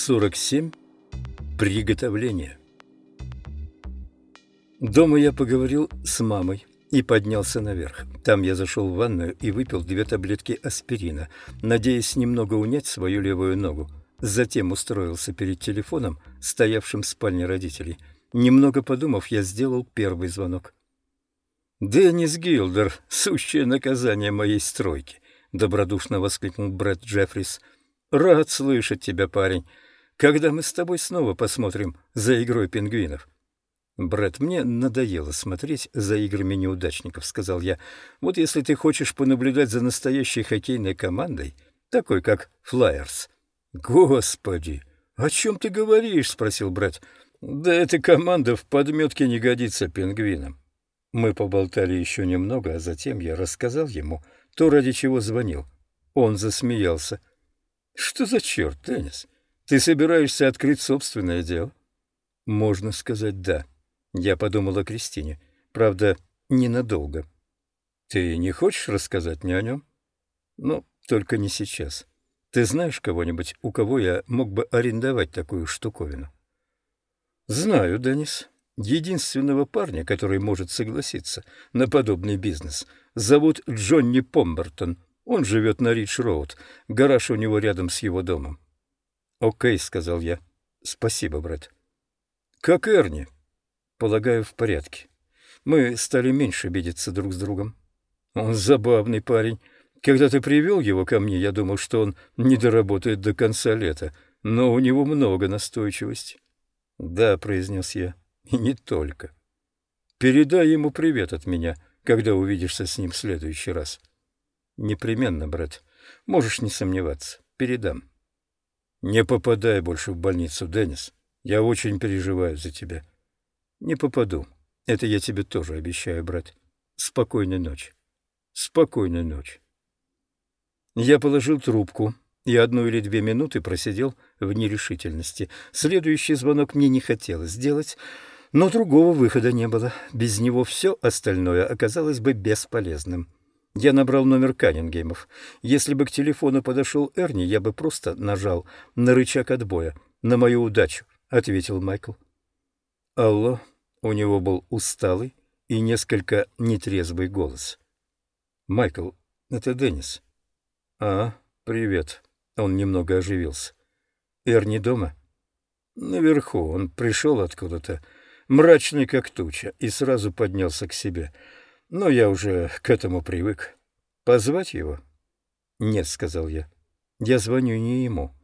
47. Приготовление. Дома я поговорил с мамой и поднялся наверх. Там я зашел в ванную и выпил две таблетки аспирина, надеясь немного унять свою левую ногу. Затем устроился перед телефоном, стоявшим в спальне родителей. Немного подумав, я сделал первый звонок. «Деннис Гилдер, сущее наказание моей стройки!» — добродушно воскликнул Брэд Джеффрис. «Рад слышать тебя, парень. Когда мы с тобой снова посмотрим за игрой пингвинов?» «Брэд, мне надоело смотреть за играми неудачников», — сказал я. «Вот если ты хочешь понаблюдать за настоящей хоккейной командой, такой как Флайерс». «Господи, о чем ты говоришь?» — спросил Брэд. «Да эта команда в подметке не годится пингвинам». Мы поболтали еще немного, а затем я рассказал ему то, ради чего звонил. Он засмеялся. «Что за черт, Деннис? Ты собираешься открыть собственное дело? Можно сказать «да». Я подумал о Кристине. Правда, ненадолго. Ты не хочешь рассказать мне о нем? Ну, только не сейчас. Ты знаешь кого-нибудь, у кого я мог бы арендовать такую штуковину? Знаю, Деннис. Единственного парня, который может согласиться на подобный бизнес, зовут Джонни Помбертон. Он живет на Ридж-Роуд. Гараж у него рядом с его домом. «Окей», — сказал я. «Спасибо, брат». «Как Эрни?» «Полагаю, в порядке. Мы стали меньше видеться друг с другом». «Он забавный парень. Когда ты привел его ко мне, я думал, что он не доработает до конца лета, но у него много настойчивости». «Да», — произнес я, — «и не только». «Передай ему привет от меня, когда увидишься с ним в следующий раз». «Непременно, брат. Можешь не сомневаться. Передам». Не попадай больше в больницу, Деннис. Я очень переживаю за тебя. Не попаду. Это я тебе тоже обещаю, брат. Спокойной ночи. Спокойной ночи. Я положил трубку и одну или две минуты просидел в нерешительности. Следующий звонок мне не хотелось сделать, но другого выхода не было. Без него все остальное оказалось бы бесполезным. Я набрал номер Каннингемов. Если бы к телефону подошел Эрни, я бы просто нажал на рычаг отбоя. На мою удачу, — ответил Майкл. Алло. У него был усталый и несколько нетрезвый голос. Майкл, это Деннис. А, привет. Он немного оживился. Эрни дома? Наверху. Он пришел откуда-то, мрачный как туча, и сразу поднялся к себе. — но я уже к этому привык. Позвать его? Нет, сказал я. Я звоню не ему.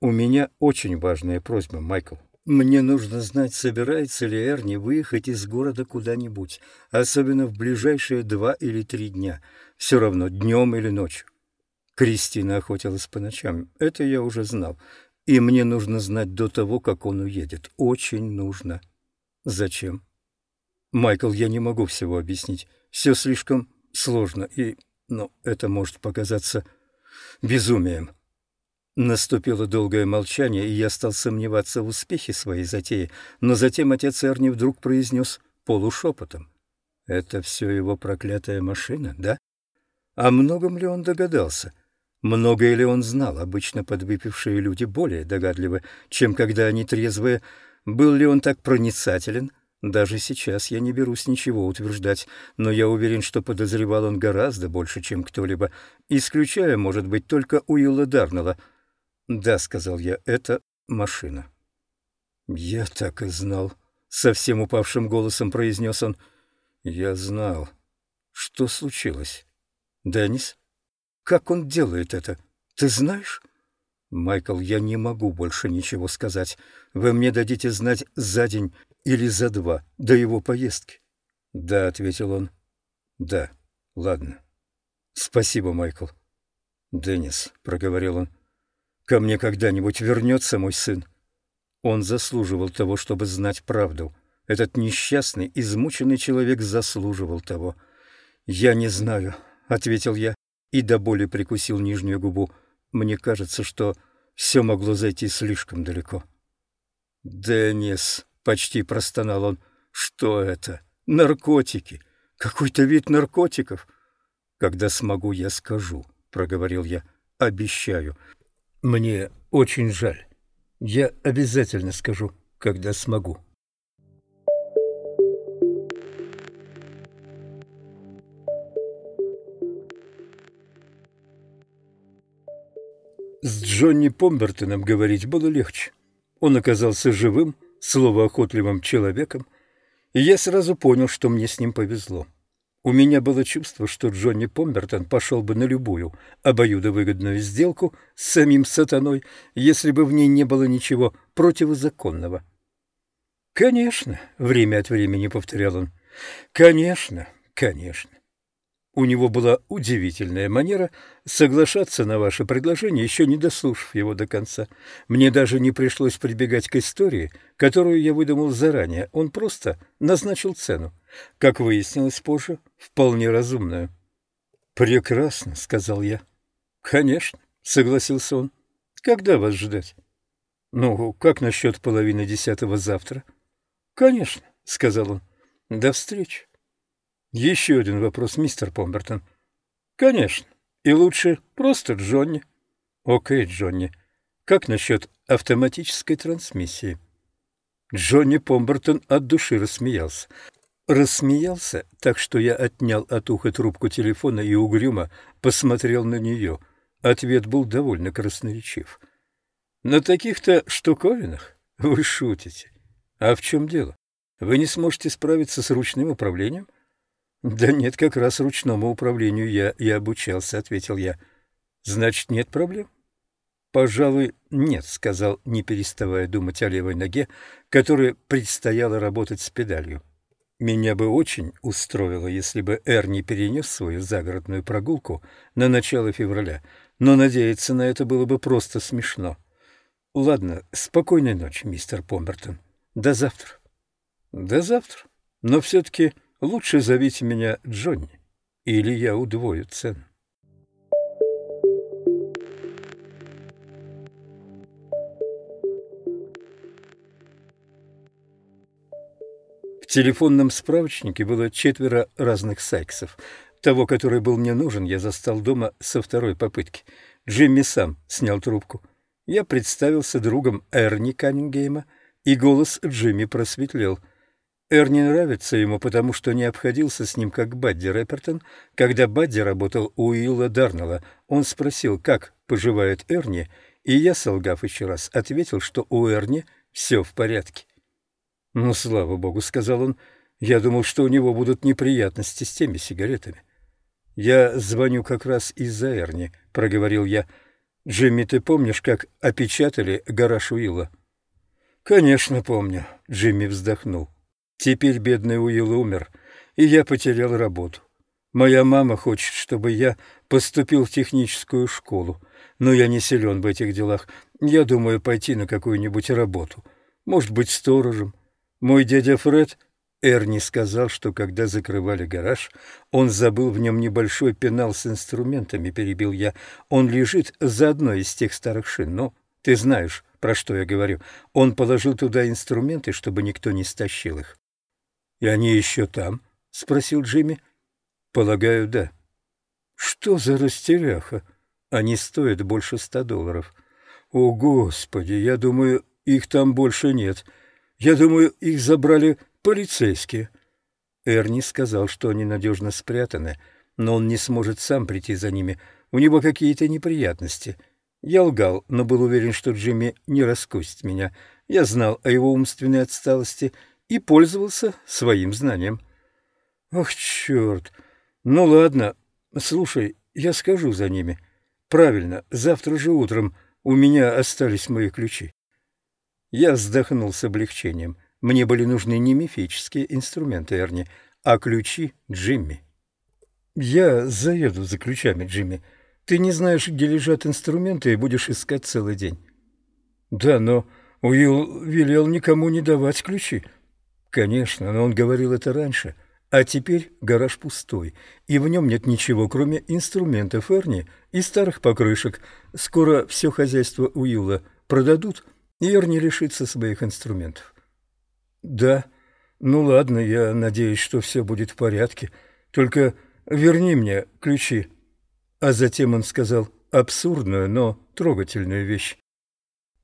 У меня очень важная просьба, Майкл. Мне нужно знать, собирается ли Эрни выехать из города куда-нибудь, особенно в ближайшие два или три дня, все равно днем или ночью. Кристина охотилась по ночам, это я уже знал, и мне нужно знать до того, как он уедет. Очень нужно. Зачем? Майкл, я не могу всего объяснить. Все слишком сложно, и, ну, это может показаться безумием. Наступило долгое молчание, и я стал сомневаться в успехе своей затеи, но затем отец Эрни вдруг произнес полушепотом. «Это все его проклятая машина, да? О многом ли он догадался? Многое ли он знал? Обычно подвыпившие люди более догадливы, чем когда они трезвые. Был ли он так проницателен, даже сейчас я не берусь ничего утверждать, но я уверен, что подозревал он гораздо больше, чем кто-либо, исключая, может быть, только Уилла Дарнелла. «Да», — сказал я, — «это машина». «Я так и знал», — совсем упавшим голосом произнес он. «Я знал. Что случилось?» «Деннис? Как он делает это? Ты знаешь?» «Майкл, я не могу больше ничего сказать. Вы мне дадите знать за день или за два до его поездки? — Да, — ответил он. — Да, ладно. — Спасибо, Майкл. — Деннис, — проговорил он, — ко мне когда-нибудь вернется мой сын. Он заслуживал того, чтобы знать правду. Этот несчастный, измученный человек заслуживал того. — Я не знаю, — ответил я и до боли прикусил нижнюю губу. Мне кажется, что все могло зайти слишком далеко. — Деннис, Почти простонал он. Что это? Наркотики. Какой-то вид наркотиков. Когда смогу, я скажу, проговорил я. Обещаю. Мне очень жаль. Я обязательно скажу, когда смогу. С Джонни Помбертоном говорить было легче. Он оказался живым, словоохотливым человеком, и я сразу понял, что мне с ним повезло. У меня было чувство, что Джонни Помбертон пошел бы на любую обоюдовыгодную сделку с самим сатаной, если бы в ней не было ничего противозаконного. «Конечно», — время от времени повторял он, — «конечно, конечно». У него была удивительная манера соглашаться на ваше предложение, еще не дослушав его до конца. Мне даже не пришлось прибегать к истории, которую я выдумал заранее. Он просто назначил цену. Как выяснилось позже, вполне разумную. «Прекрасно», — сказал я. «Конечно», — согласился он. «Когда вас ждать?» «Ну, как насчет половины десятого завтра?» «Конечно», — сказал он. «До встречи». Еще один вопрос, мистер Помбертон. Конечно. И лучше просто Джонни. Окей, Джонни. Как насчет автоматической трансмиссии? Джонни Помбертон от души рассмеялся. Рассмеялся, так что я отнял от уха трубку телефона и угрюмо посмотрел на нее. Ответ был довольно красноречив. «На таких-то штуковинах? Вы шутите. А в чем дело? Вы не сможете справиться с ручным управлением?» «Да нет, как раз ручному управлению я и обучался», — ответил я. «Значит, нет проблем?» «Пожалуй, нет», — сказал, не переставая думать о левой ноге, которой предстояло работать с педалью. «Меня бы очень устроило, если бы Эрни перенес свою загородную прогулку на начало февраля, но надеяться на это было бы просто смешно. Ладно, спокойной ночи, мистер Помбертон. До завтра». «До завтра. Но все-таки...» Лучше зовите меня Джонни, или я удвою цену. В телефонном справочнике было четверо разных сайксов. Того, который был мне нужен, я застал дома со второй попытки. Джимми сам снял трубку. Я представился другом Эрни Каннингейма, и голос Джимми просветлел — Эрни нравится ему, потому что не обходился с ним как Бадди Рэпертон. Когда Бадди работал у Уилла Дарнелла, он спросил, как поживает Эрни, и я, солгав еще раз, ответил, что у Эрни все в порядке. «Ну, слава богу», — сказал он, — «я думал, что у него будут неприятности с теми сигаретами». «Я звоню как раз из-за Эрни», — проговорил я. «Джимми, ты помнишь, как опечатали гараж Уилла?» «Конечно помню», — Джимми вздохнул. Теперь бедный Уилл умер, и я потерял работу. Моя мама хочет, чтобы я поступил в техническую школу, но я не силен в этих делах. Я думаю пойти на какую-нибудь работу, может быть, сторожем. Мой дядя Фред Эрни сказал, что когда закрывали гараж, он забыл в нем небольшой пенал с инструментами, перебил я. Он лежит за одной из тех старых шин, но ты знаешь, про что я говорю. Он положил туда инструменты, чтобы никто не стащил их. — И они еще там? — спросил Джимми. — Полагаю, да. — Что за растеряха? Они стоят больше ста долларов. — О, Господи, я думаю, их там больше нет. Я думаю, их забрали полицейские. Эрни сказал, что они надежно спрятаны, но он не сможет сам прийти за ними. У него какие-то неприятности. Я лгал, но был уверен, что Джимми не раскусит меня. Я знал о его умственной отсталости и пользовался своим знанием. Ох, черт! Ну ладно, слушай, я скажу за ними. Правильно, завтра же утром у меня остались мои ключи. Я вздохнул с облегчением. Мне были нужны не мифические инструменты Эрни, а ключи Джимми. Я заеду за ключами, Джимми. Ты не знаешь, где лежат инструменты, и будешь искать целый день. Да, но Уилл велел никому не давать ключи. Конечно, но он говорил это раньше. А теперь гараж пустой, и в нем нет ничего, кроме инструментов Эрни и старых покрышек. Скоро все хозяйство Уилла продадут, и Эрни лишится своих инструментов. Да, ну ладно, я надеюсь, что все будет в порядке. Только верни мне ключи. А затем он сказал абсурдную, но трогательную вещь.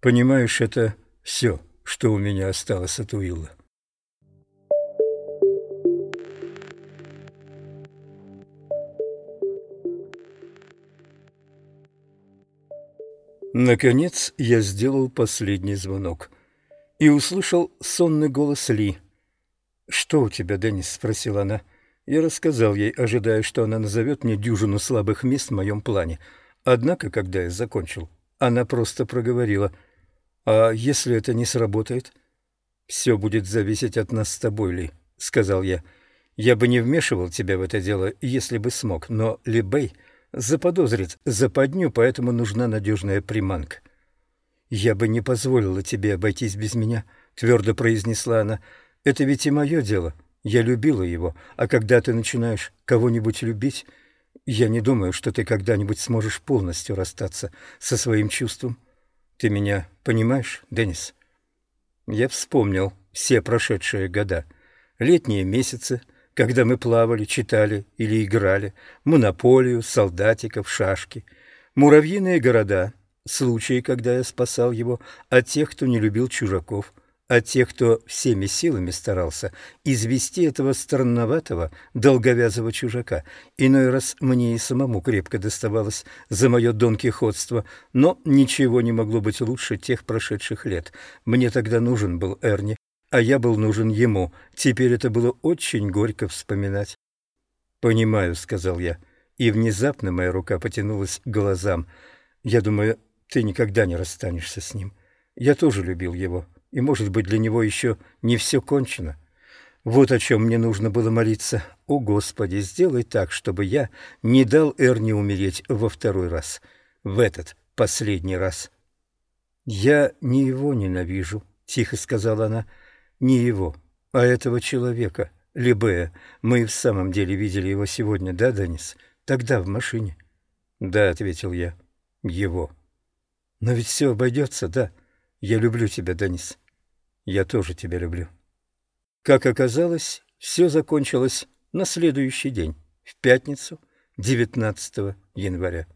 Понимаешь, это все, что у меня осталось от Уилла. Наконец я сделал последний звонок и услышал сонный голос Ли. «Что у тебя, Деннис?» — спросила она. Я рассказал ей, ожидая, что она назовет мне дюжину слабых мест в моем плане. Однако, когда я закончил, она просто проговорила. «А если это не сработает?» «Все будет зависеть от нас с тобой, Ли», — сказал я. «Я бы не вмешивал тебя в это дело, если бы смог, но Ли Бэй заподозрит западню, поэтому нужна надежная приманка. «Я бы не позволила тебе обойтись без меня», — твердо произнесла она. «Это ведь и мое дело. Я любила его, а когда ты начинаешь кого-нибудь любить, я не думаю, что ты когда-нибудь сможешь полностью расстаться со своим чувством. Ты меня понимаешь, Деннис?» Я вспомнил все прошедшие года, летние месяцы — когда мы плавали, читали или играли, монополию, солдатиков, шашки, муравьиные города, случаи, когда я спасал его от тех, кто не любил чужаков, от тех, кто всеми силами старался извести этого странноватого, долговязого чужака. Иной раз мне и самому крепко доставалось за мое донкихотство, но ничего не могло быть лучше тех прошедших лет. Мне тогда нужен был Эрни, а я был нужен ему. Теперь это было очень горько вспоминать. «Понимаю», — сказал я, и внезапно моя рука потянулась к глазам. «Я думаю, ты никогда не расстанешься с ним. Я тоже любил его, и, может быть, для него еще не все кончено. Вот о чем мне нужно было молиться. О, Господи, сделай так, чтобы я не дал Эрни умереть во второй раз, в этот последний раз». «Я не его ненавижу», — тихо сказала она, — не его, а этого человека, Либея. Мы в самом деле видели его сегодня, да, Денис? Тогда в машине. Да, ответил я. Его. Но ведь все обойдется, да? Я люблю тебя, Денис. Я тоже тебя люблю. Как оказалось, все закончилось на следующий день, в пятницу, 19 января.